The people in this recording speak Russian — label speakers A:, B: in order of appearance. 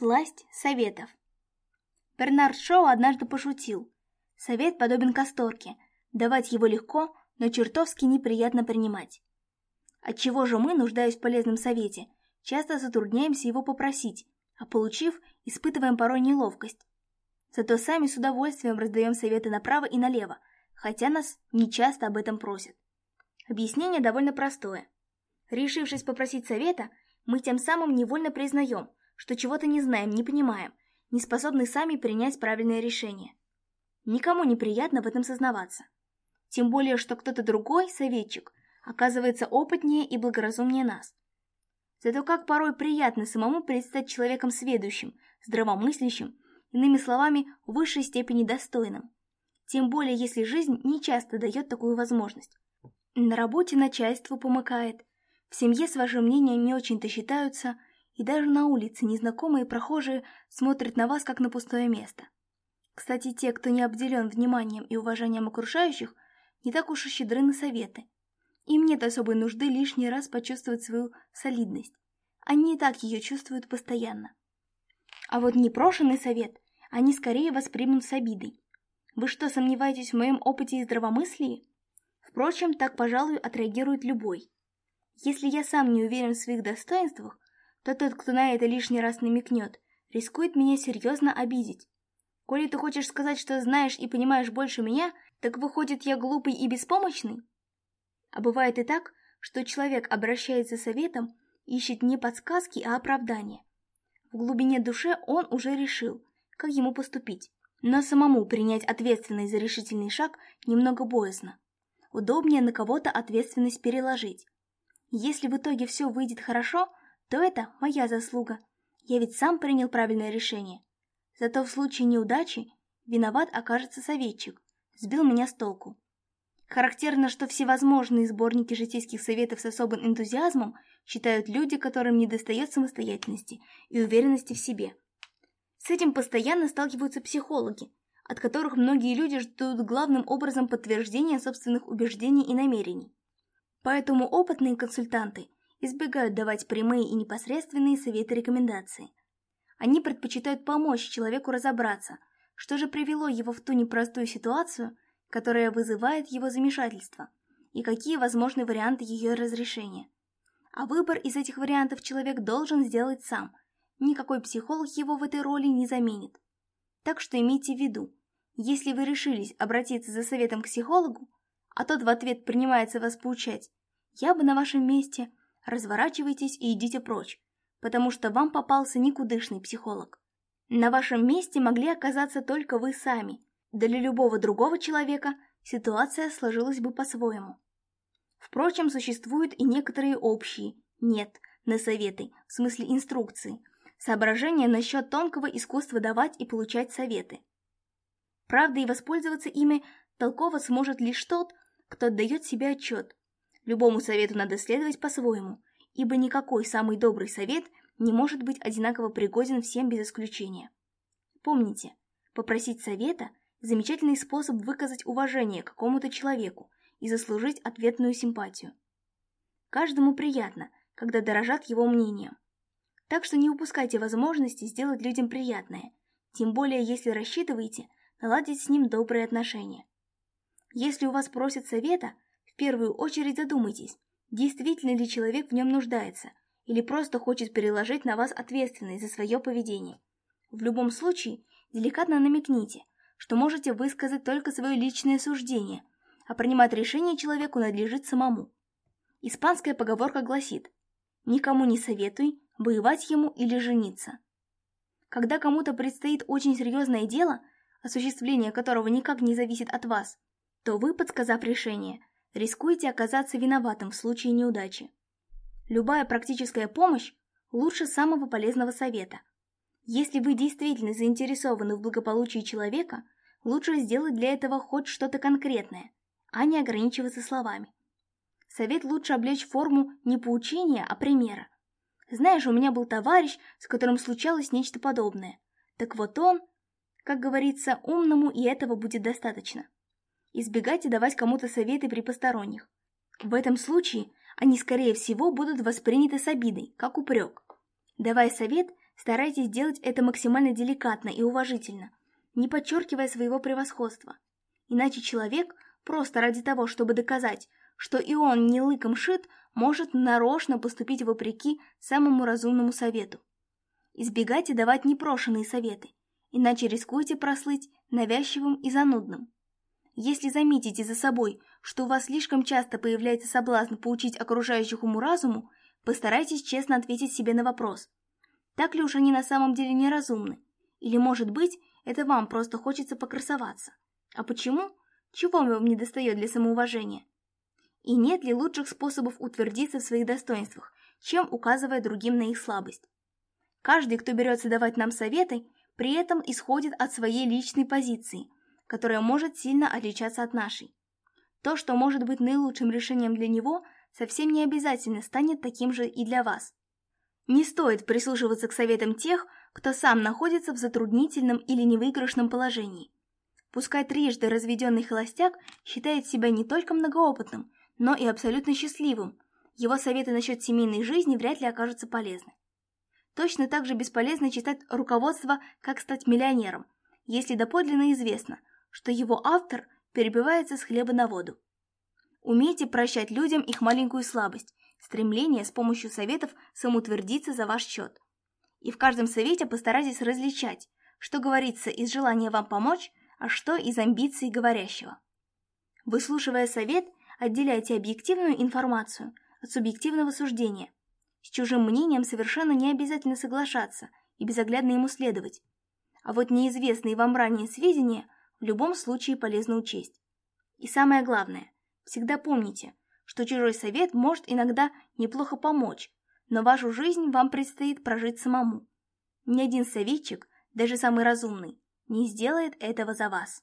A: Власть советов. Бернард Шоу однажды пошутил. Совет подобен касторке. Давать его легко, но чертовски неприятно принимать. Отчего же мы, нуждаясь в полезном совете, часто затрудняемся его попросить, а получив, испытываем порой неловкость. Зато сами с удовольствием раздаем советы направо и налево, хотя нас не часто об этом просят. Объяснение довольно простое. Решившись попросить совета, мы тем самым невольно признаем – что чего-то не знаем, не понимаем, не способны сами принять правильное решение. Никому неприятно в этом сознаваться. Тем более, что кто-то другой, советчик, оказывается опытнее и благоразумнее нас. Зато как порой приятно самому предстать человеком сведущим, здравомыслящим, иными словами, в высшей степени достойным. Тем более, если жизнь не часто дает такую возможность. На работе начальство помыкает, в семье с вашим мнением не очень-то считаются, и даже на улице незнакомые прохожие смотрят на вас, как на пустое место. Кстати, те, кто не обделен вниманием и уважением окружающих, не так уж и щедры на советы. Им нет особой нужды лишний раз почувствовать свою солидность. Они и так ее чувствуют постоянно. А вот непрошенный совет они скорее воспримут с обидой. Вы что, сомневаетесь в моем опыте и здравомыслии? Впрочем, так, пожалуй, отреагирует любой. Если я сам не уверен в своих достоинствах, то тот, кто на это лишний раз намекнет, рискует меня серьезно обидеть. Коли ты хочешь сказать, что знаешь и понимаешь больше меня, так выходит, я глупый и беспомощный? А бывает и так, что человек обращается советом, ищет не подсказки, а оправдания. В глубине души он уже решил, как ему поступить, но самому принять ответственность за решительный шаг немного боязно. Удобнее на кого-то ответственность переложить. Если в итоге все выйдет хорошо – то это моя заслуга. Я ведь сам принял правильное решение. Зато в случае неудачи виноват окажется советчик. Сбил меня с толку. Характерно, что всевозможные сборники житейских советов с особым энтузиазмом считают люди, которым недостает самостоятельности и уверенности в себе. С этим постоянно сталкиваются психологи, от которых многие люди ждут главным образом подтверждения собственных убеждений и намерений. Поэтому опытные консультанты избегают давать прямые и непосредственные советы и рекомендации. Они предпочитают помочь человеку разобраться, что же привело его в ту непростую ситуацию, которая вызывает его замешательство, и какие возможны варианты ее разрешения. А выбор из этих вариантов человек должен сделать сам, никакой психолог его в этой роли не заменит. Так что имейте в виду, если вы решились обратиться за советом к психологу, а тот в ответ принимается вас поучать, я бы на вашем месте – разворачивайтесь и идите прочь, потому что вам попался никудышный психолог. На вашем месте могли оказаться только вы сами, для любого другого человека ситуация сложилась бы по-своему. Впрочем, существуют и некоторые общие «нет» на советы, в смысле инструкции, соображения насчет тонкого искусства давать и получать советы. Правда, и воспользоваться ими толково сможет лишь тот, кто отдает себе отчет, Любому совету надо следовать по-своему, ибо никакой самый добрый совет не может быть одинаково пригоден всем без исключения. Помните, попросить совета – замечательный способ выказать уважение какому-то человеку и заслужить ответную симпатию. Каждому приятно, когда дорожат его мнением. Так что не упускайте возможности сделать людям приятное, тем более если рассчитываете наладить с ним добрые отношения. Если у вас просят совета – в первую очередь задумайтесь, действительно ли человек в нем нуждается, или просто хочет переложить на вас ответственность за свое поведение. В любом случае, деликатно намекните, что можете высказать только свое личное суждение, а принимать решение человеку надлежит самому. Испанская поговорка гласит «Никому не советуй воевать ему или жениться». Когда кому-то предстоит очень серьезное дело, осуществление которого никак не зависит от вас, то вы, подсказав решение – рискуете оказаться виноватым в случае неудачи. Любая практическая помощь лучше самого полезного совета. Если вы действительно заинтересованы в благополучии человека, лучше сделать для этого хоть что-то конкретное, а не ограничиваться словами. Совет лучше облечь форму не поучения, а примера. Знаешь, у меня был товарищ, с которым случалось нечто подобное. Так вот он, как говорится, умному и этого будет достаточно избегайте давать кому-то советы при посторонних. В этом случае они, скорее всего, будут восприняты с обидой, как упрек. Давая совет, старайтесь делать это максимально деликатно и уважительно, не подчеркивая своего превосходства. Иначе человек, просто ради того, чтобы доказать, что и он не лыком шит, может нарочно поступить вопреки самому разумному совету. Избегайте давать непрошенные советы, иначе рискуете прослыть навязчивым и занудным. Если заметите за собой, что у вас слишком часто появляется соблазн поучить окружающих уму-разуму, постарайтесь честно ответить себе на вопрос. Так ли уж они на самом деле неразумны? Или, может быть, это вам просто хочется покрасоваться? А почему? Чего вам не достает для самоуважения? И нет ли лучших способов утвердиться в своих достоинствах, чем указывая другим на их слабость? Каждый, кто берется давать нам советы, при этом исходит от своей личной позиции, которая может сильно отличаться от нашей. То, что может быть наилучшим решением для него, совсем не обязательно станет таким же и для вас. Не стоит прислушиваться к советам тех, кто сам находится в затруднительном или невыигрышном положении. Пускай трижды разведенный холостяк считает себя не только многоопытным, но и абсолютно счастливым, его советы насчет семейной жизни вряд ли окажутся полезны. Точно так же бесполезно читать руководство «Как стать миллионером», если доподлинно известно – что его автор перебивается с хлеба на воду. Умейте прощать людям их маленькую слабость, стремление с помощью советов самоутвердиться за ваш счет. И в каждом совете постарайтесь различать, что говорится из желания вам помочь, а что из амбиций говорящего. Выслушивая совет, отделяйте объективную информацию от субъективного суждения. С чужим мнением совершенно не обязательно соглашаться и безоглядно ему следовать. А вот неизвестные вам ранее сведения в любом случае полезно учесть. И самое главное, всегда помните, что чужой совет может иногда неплохо помочь, но вашу жизнь вам предстоит прожить самому. Ни один советчик, даже самый разумный, не сделает этого за вас.